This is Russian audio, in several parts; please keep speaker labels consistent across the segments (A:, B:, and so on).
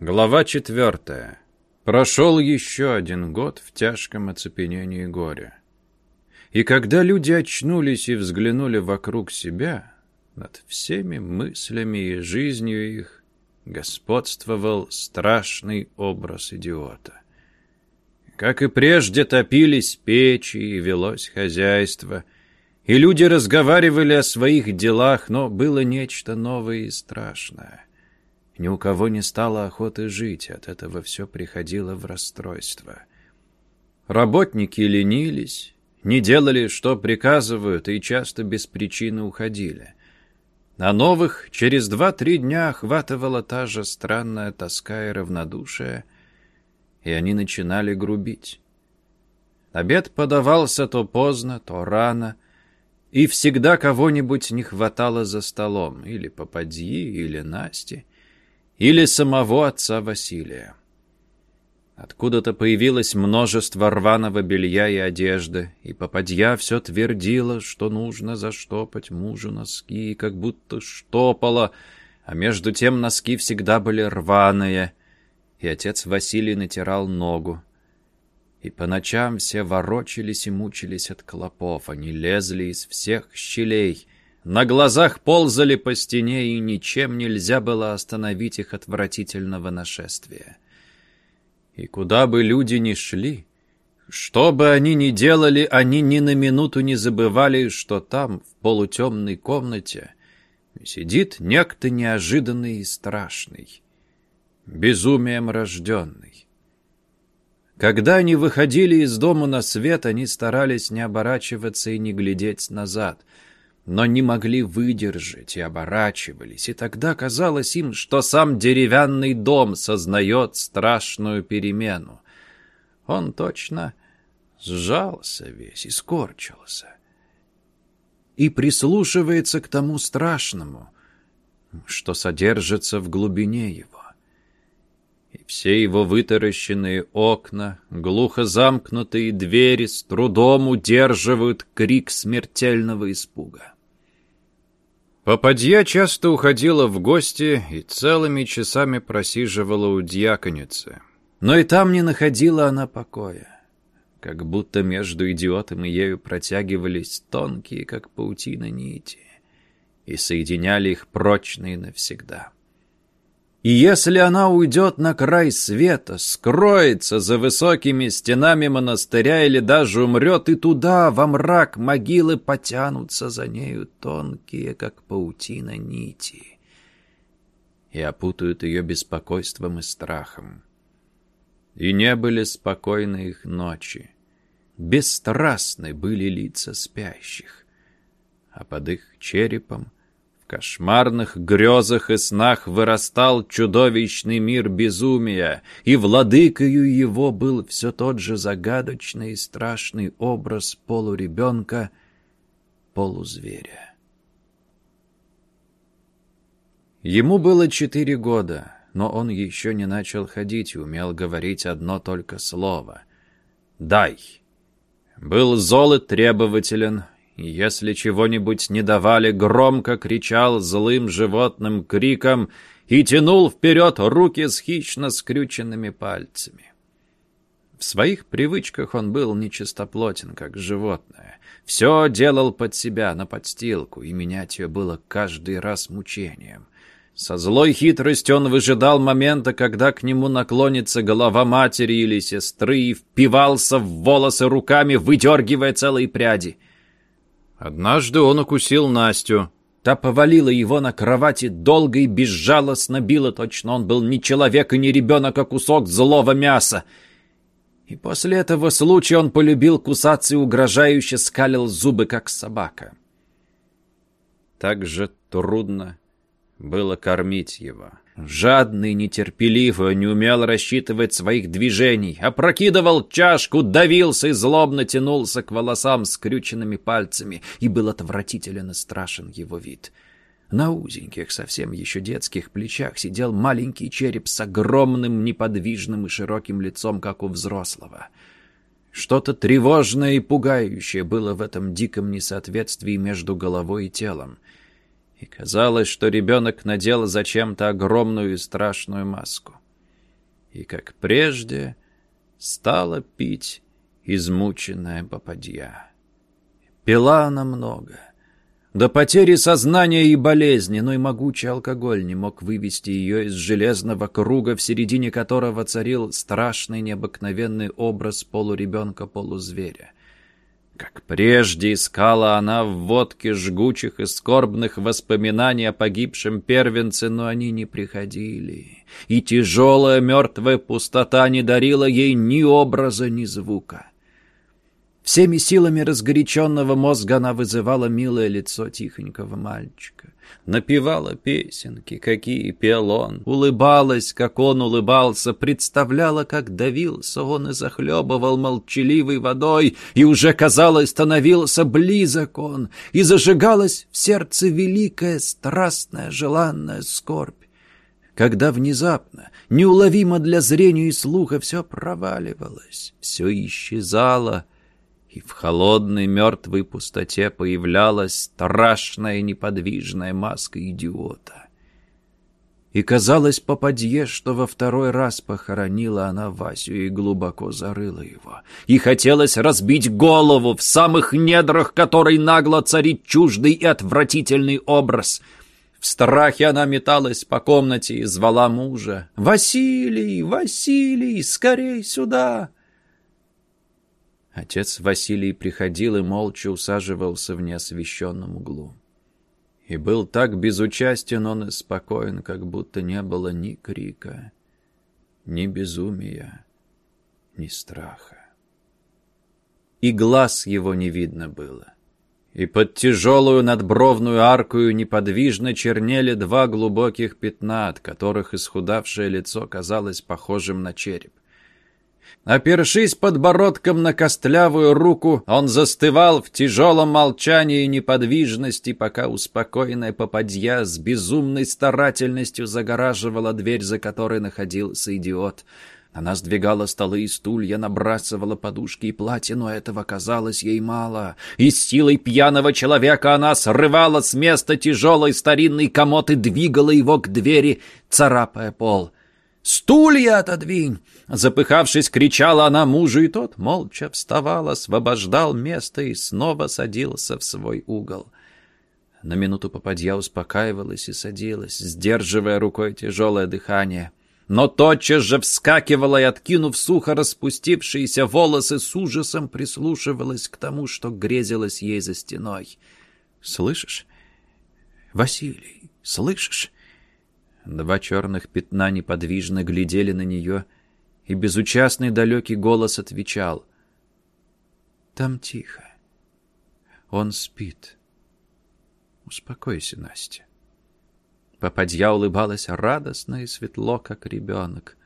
A: Глава четвертая. Прошел еще один год в тяжком оцепенении горя. И когда люди очнулись и взглянули вокруг себя, над всеми мыслями и жизнью их господствовал страшный образ идиота. Как и прежде топились печи и велось хозяйство, и люди разговаривали о своих делах, но было нечто новое и страшное. Ни у кого не стало охоты жить, от этого все приходило в расстройство. Работники ленились, не делали, что приказывают, и часто без причины уходили. На новых через два-три дня охватывала та же странная тоска и равнодушие, и они начинали грубить. Обед подавался то поздно, то рано, и всегда кого-нибудь не хватало за столом, или попадьи, или Насти или самого отца Василия. Откуда-то появилось множество рваного белья и одежды, и попадья все твердила, что нужно заштопать мужу носки, как будто штопала, а между тем носки всегда были рваные, и отец Василий натирал ногу. И по ночам все ворочались и мучились от клопов, они лезли из всех щелей — на глазах ползали по стене, и ничем нельзя было остановить их отвратительного нашествия. И куда бы люди ни шли, что бы они ни делали, они ни на минуту не забывали, что там, в полутемной комнате, сидит некто неожиданный и страшный, безумием рожденный. Когда они выходили из дома на свет, они старались не оборачиваться и не глядеть назад — но не могли выдержать и оборачивались, и тогда казалось им, что сам деревянный дом сознает страшную перемену. Он точно сжался весь и скорчился. И прислушивается к тому страшному, что содержится в глубине его. И все его вытаращенные окна, глухо замкнутые двери с трудом удерживают крик смертельного испуга. Попадья часто уходила в гости и целыми часами просиживала у дьяконицы. Но и там не находила она покоя. Как будто между идиотом и ею протягивались тонкие, как паутина, нити и соединяли их прочные навсегда. И если она уйдет на край света, скроется за высокими стенами монастыря или даже умрет, и туда, во мрак могилы, потянутся за нею тонкие, как паутина, нити и опутают ее беспокойством и страхом. И не были спокойны их ночи. Бесстрастны были лица спящих, а под их черепом кошмарных грезах и снах вырастал чудовищный мир безумия, и владыкою его был все тот же загадочный и страшный образ полуребенка, полузверя. Ему было четыре года, но он еще не начал ходить и умел говорить одно только слово — «дай». Был зол и требователен, если чего-нибудь не давали, громко кричал злым животным криком и тянул вперед руки с хищно скрюченными пальцами. В своих привычках он был нечистоплотен, как животное. Все делал под себя, на подстилку, и менять ее было каждый раз мучением. Со злой хитростью он выжидал момента, когда к нему наклонится голова матери или сестры и впивался в волосы руками, выдергивая целые пряди — Однажды он укусил Настю. Та повалила его на кровати, долго и безжалостно била, точно он был не человек и не ребенок, а кусок злого мяса. И после этого случая он полюбил кусаться и угрожающе скалил зубы, как собака. Так же трудно было кормить его. Жадный, нетерпеливый, не умел рассчитывать своих движений. Опрокидывал чашку, давился и злобно тянулся к волосам скрюченными пальцами. И был отвратителен и страшен его вид. На узеньких, совсем еще детских плечах сидел маленький череп с огромным, неподвижным и широким лицом, как у взрослого. Что-то тревожное и пугающее было в этом диком несоответствии между головой и телом и казалось, что ребенок надел зачем-то огромную и страшную маску. и, как прежде, стала пить измученная попадья. Пила она много. До потери сознания и болезни, но и могучий алкоголь не мог вывести ее из железного круга, в середине которого царил страшный необыкновенный образ полуребенка-полузверя. Как прежде искала она в водке жгучих и скорбных воспоминаний о погибшем первенце, но они не приходили, и тяжелая мертвая пустота не дарила ей ни образа, ни звука. Всеми силами разгоряченного мозга она вызывала милое лицо тихонького мальчика. Напевала песенки, какие пел он, улыбалась, как он улыбался, представляла, как давился он и захлебывал молчаливой водой, и уже, казалось, становился близок он, и зажигалась в сердце великая, страстная, желанная скорбь. Когда внезапно, неуловимо для зрения и слуха, все проваливалось, все исчезало — и в холодной мертвой пустоте появлялась страшная неподвижная маска идиота. И казалось попадье, что во второй раз похоронила она Васю и глубоко зарыла его. И хотелось разбить голову в самых недрах, которой нагло царит чуждый и отвратительный образ. В страхе она металась по комнате и звала мужа. «Василий! Василий! Скорей сюда!» Отец Василий приходил и молча усаживался в неосвещенном углу. И был так безучастен он и спокоен, как будто не было ни крика, ни безумия, ни страха. И глаз его не видно было. И под тяжелую надбровную аркую неподвижно чернели два глубоких пятна, от которых исхудавшее лицо казалось похожим на череп. Опершись подбородком на костлявую руку, он застывал в тяжелом молчании и неподвижности, пока успокоенная попадья с безумной старательностью загораживала дверь, за которой находился идиот. Она сдвигала столы и стулья, набрасывала подушки и платья, но этого казалось ей мало. И с силой пьяного человека она срывала с места тяжелый старинный комод и двигала его к двери, царапая пол. «Стулья отодвинь!» Запыхавшись, кричала она мужу, и тот молча вставал, освобождал место и снова садился в свой угол. На минуту попадья успокаивалась и садилась, сдерживая рукой тяжелое дыхание. Но тотчас же вскакивала и, откинув сухо распустившиеся волосы, с ужасом прислушивалась к тому, что грезилось ей за стеной. «Слышишь? Василий, слышишь?» Два черных пятна неподвижно глядели на нее, и безучастный далекий голос отвечал. «Там тихо. Он спит. Успокойся, Настя». Попадья улыбалась радостно и светло, как ребенок,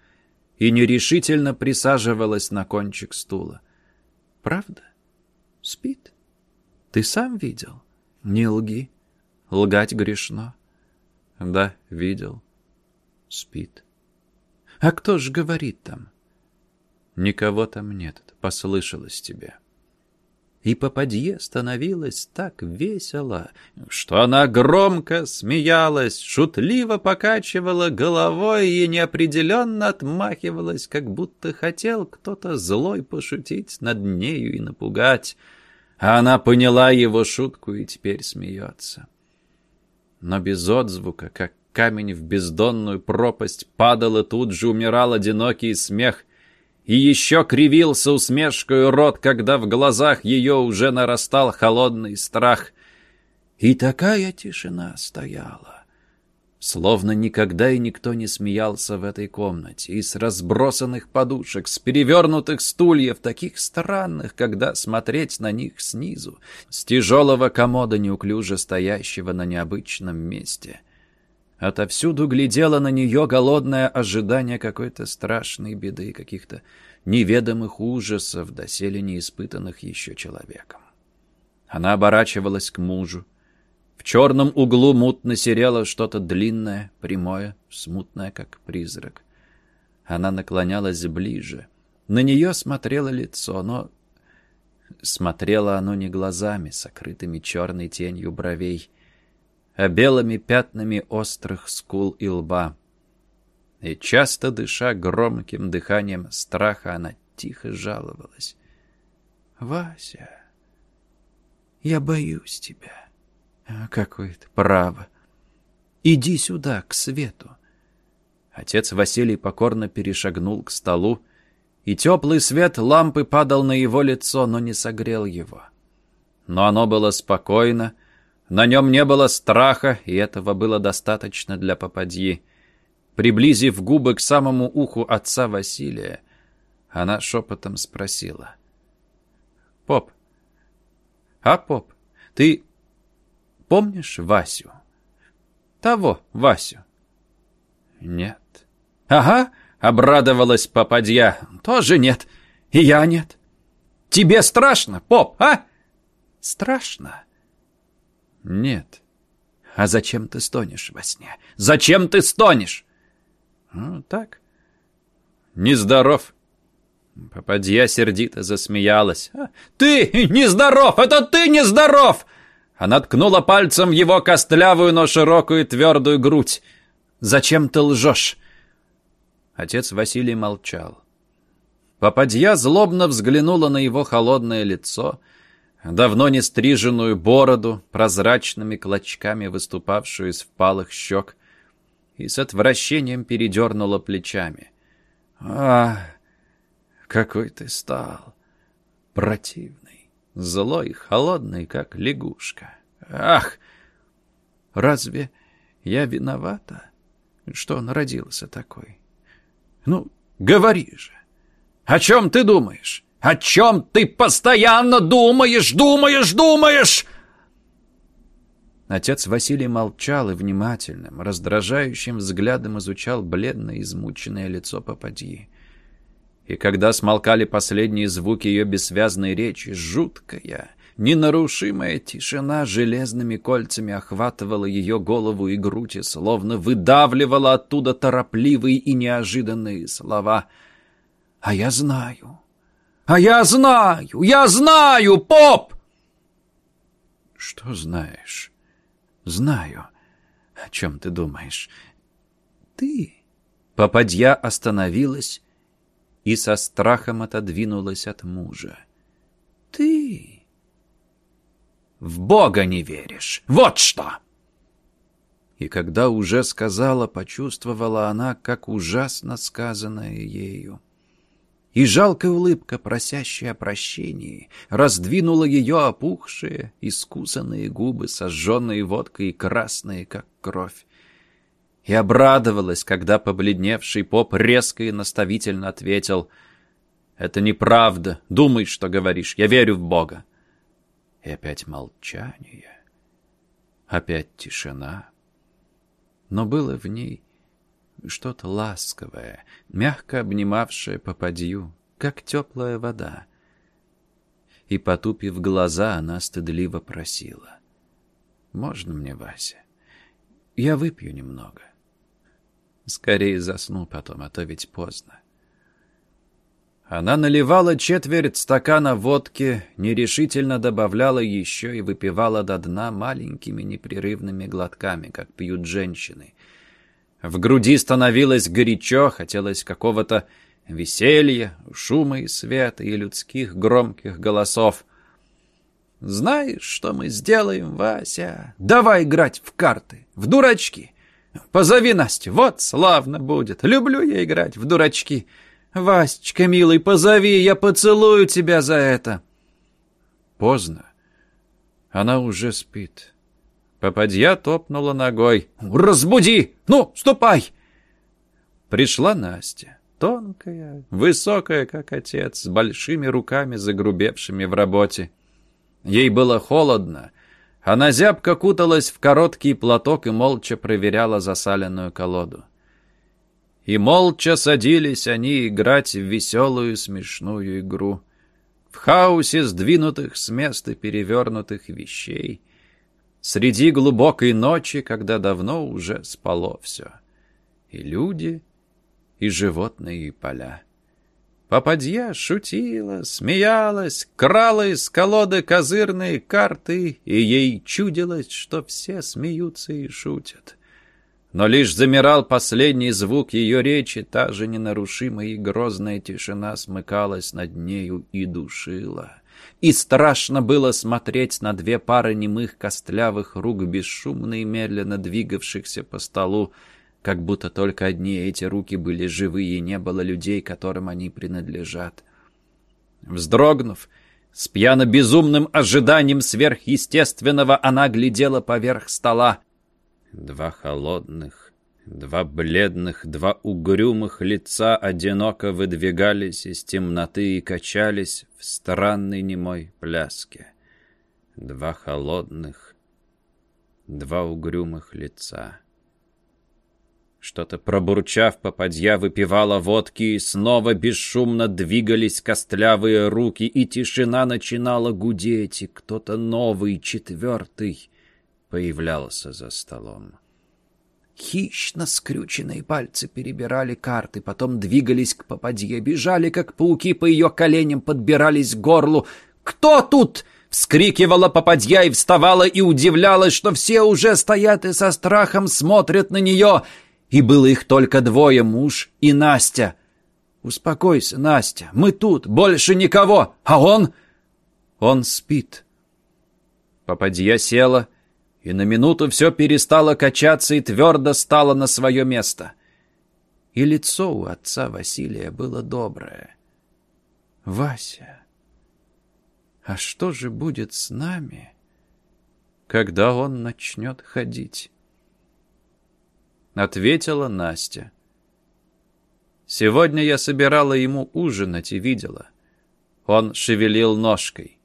A: и нерешительно присаживалась на кончик стула. «Правда? Спит? Ты сам видел? Не лги. Лгать грешно». «Да, видел спит. А кто ж говорит там? Никого там нет, послышалось тебе. И попадье становилось так весело, что она громко смеялась, шутливо покачивала головой и неопределенно отмахивалась, как будто хотел кто-то злой пошутить над нею и напугать. А она поняла его шутку и теперь смеется. Но без отзвука, как камень в бездонную пропасть, падал и тут же умирал одинокий смех, и еще кривился усмешкой рот, когда в глазах ее уже нарастал холодный страх. И такая тишина стояла, словно никогда и никто не смеялся в этой комнате, и с разбросанных подушек, с перевернутых стульев, таких странных, когда смотреть на них снизу, с тяжелого комода неуклюже стоящего на необычном месте — Отовсюду глядело на нее голодное ожидание какой-то страшной беды, каких-то неведомых ужасов, доселе не испытанных еще человеком. Она оборачивалась к мужу. В черном углу мутно серело что-то длинное, прямое, смутное, как призрак. Она наклонялась ближе. На нее смотрело лицо, но смотрело оно не глазами, сокрытыми черной тенью бровей, а белыми пятнами острых скул и лба. И часто дыша громким дыханием страха, она тихо жаловалась. «Вася, я боюсь тебя. А какое ты право. Иди сюда, к свету». Отец Василий покорно перешагнул к столу, и теплый свет лампы падал на его лицо, но не согрел его. Но оно было спокойно, на нем не было страха, и этого было достаточно для попадьи. Приблизив губы к самому уху отца Василия, она шепотом спросила. «Поп, а, поп, ты помнишь Васю? Того Васю?» «Нет». «Ага», — обрадовалась попадья. «Тоже нет. И я нет. Тебе страшно, поп, а?» «Страшно?» «Нет». «А зачем ты стонешь во сне? Зачем ты стонешь?» «Ну, так. Нездоров». Попадья сердито засмеялась. «А, «Ты нездоров! Это ты нездоров!» Она ткнула пальцем в его костлявую, но широкую твердую грудь. «Зачем ты лжешь?» Отец Василий молчал. Попадья злобно взглянула на его холодное лицо — давно не стриженную бороду, прозрачными клочками выступавшую из впалых щек, и с отвращением передернула плечами. «А, какой ты стал! Противный, злой, холодный, как лягушка! Ах! Разве я виновата, что он родился такой? Ну, говори же! О чем ты думаешь?» О чем ты постоянно думаешь, думаешь, думаешь?» Отец Василий молчал и внимательным, раздражающим взглядом изучал бледное, измученное лицо попадьи. И когда смолкали последние звуки ее бессвязной речи, жуткая, ненарушимая тишина железными кольцами охватывала ее голову и грудь и словно выдавливала оттуда торопливые и неожиданные слова. «А я знаю, а я знаю, я знаю, поп!» «Что знаешь?» «Знаю. О чем ты думаешь?» «Ты...» Попадья остановилась и со страхом отодвинулась от мужа. «Ты...» «В Бога не веришь! Вот что!» И когда уже сказала, почувствовала она, как ужасно сказанное ею. И жалкая улыбка, просящая о прощении, раздвинула ее опухшие, искусанные губы, сожженные водкой и красные, как кровь. И обрадовалась, когда побледневший поп резко и наставительно ответил «Это неправда. Думай, что говоришь. Я верю в Бога». И опять молчание. Опять тишина. Но было в ней что-то ласковое, мягко обнимавшее попадью, как теплая вода. И, потупив глаза, она стыдливо просила. «Можно мне, Вася? Я выпью немного. Скорее засну потом, а то ведь поздно». Она наливала четверть стакана водки, нерешительно добавляла еще и выпивала до дна маленькими непрерывными глотками, как пьют женщины, в груди становилось горячо, хотелось какого-то веселья, шума и света, и людских громких голосов. «Знаешь, что мы сделаем, Вася? Давай играть в карты, в дурачки. Позови Настю, вот славно будет. Люблю я играть в дурачки. Васечка, милый, позови, я поцелую тебя за это». Поздно. Она уже спит. Попадья топнула ногой. «Разбуди! Ну, ступай!» Пришла Настя. Тонкая, высокая, как отец, с большими руками, загрубевшими в работе. Ей было холодно. Она зябко куталась в короткий платок и молча проверяла засаленную колоду. И молча садились они играть в веселую смешную игру. В хаосе сдвинутых с места перевернутых вещей — Среди глубокой ночи, когда давно уже спало все. И люди, и животные, и поля. Попадья шутила, смеялась, крала из колоды козырные карты, и ей чудилось, что все смеются и шутят. Но лишь замирал последний звук ее речи, та же ненарушимая и грозная тишина смыкалась над нею и душила. И страшно было смотреть на две пары немых костлявых рук, бесшумно и медленно двигавшихся по столу, как будто только одни эти руки были живые, и не было людей, которым они принадлежат. Вздрогнув, с пьяно-безумным ожиданием сверхъестественного она глядела поверх стола. Два холодных, два бледных, два угрюмых лица одиноко выдвигались из темноты и качались в странной немой пляске. Два холодных, два угрюмых лица. Что-то пробурчав, попадья выпивала водки, и снова бесшумно двигались костлявые руки, и тишина начинала гудеть, и кто-то новый, четвертый, появлялся за столом. Хищно скрюченные пальцы перебирали карты, потом двигались к попадье, бежали, как пауки по ее коленям, подбирались к горлу. «Кто тут?» — вскрикивала попадья и вставала и удивлялась, что все уже стоят и со страхом смотрят на нее. И было их только двое, муж и Настя. «Успокойся, Настя, мы тут, больше никого, а он...» «Он спит». Попадья села и на минуту все перестало качаться и твердо стало на свое место. И лицо у отца Василия было доброе. «Вася, а что же будет с нами, когда он начнет ходить?» Ответила Настя. «Сегодня я собирала ему ужинать и видела. Он шевелил ножкой».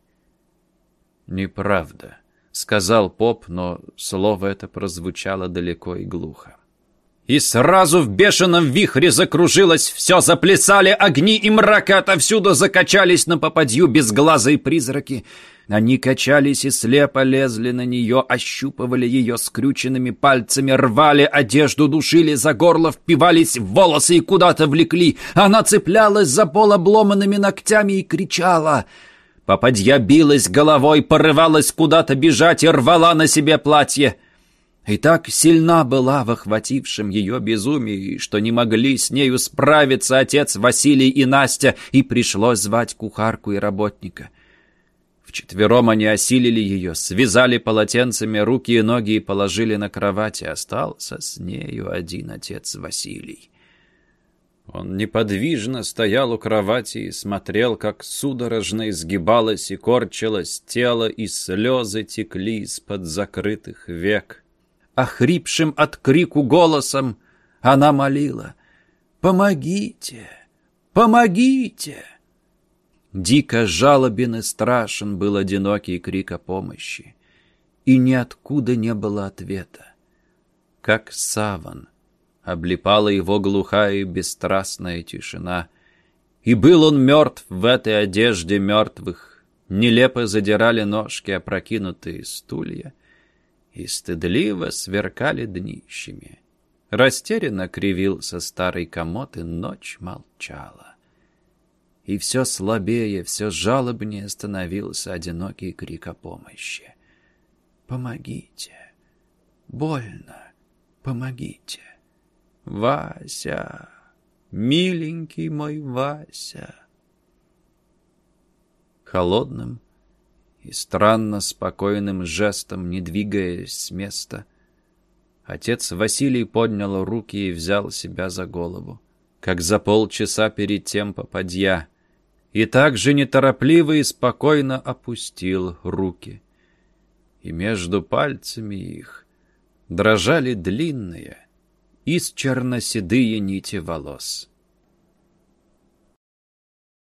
A: «Неправда» сказал поп, но слово это прозвучало далеко и глухо. И сразу в бешеном вихре закружилось все, заплясали огни и мрак, отовсюду закачались на попадью безглазые призраки. Они качались и слепо лезли на нее, ощупывали ее скрюченными пальцами, рвали одежду, душили за горло, впивались в волосы и куда-то влекли. Она цеплялась за пол обломанными ногтями и кричала — Попадья билась головой, порывалась куда-то бежать и рвала на себе платье. И так сильна была в охватившем ее безумии, что не могли с нею справиться отец Василий и Настя, и пришлось звать кухарку и работника. Вчетвером они осилили ее, связали полотенцами руки и ноги и положили на кровать, и остался с нею один отец Василий. Он неподвижно стоял у кровати и смотрел, как судорожно изгибалось и корчилось тело, и слезы текли из-под закрытых век. Охрипшим от крику голосом она молила «Помогите! Помогите!» Дико жалобен и страшен был одинокий крик о помощи, и ниоткуда не было ответа. Как саван — облепала его глухая и бесстрастная тишина. И был он мертв в этой одежде мертвых. Нелепо задирали ножки опрокинутые стулья и стыдливо сверкали днищами. Растерянно кривился старый комод, и ночь молчала. И все слабее, все жалобнее становился одинокий крик о помощи. «Помогите! Больно! Помогите!» Вася, миленький мой Вася. Холодным и странно спокойным жестом, не двигаясь с места, отец Василий поднял руки и взял себя за голову, как за полчаса перед тем попадья, и также неторопливо и спокойно опустил руки. И между пальцами их дрожали длинные, из черноседые нити волос.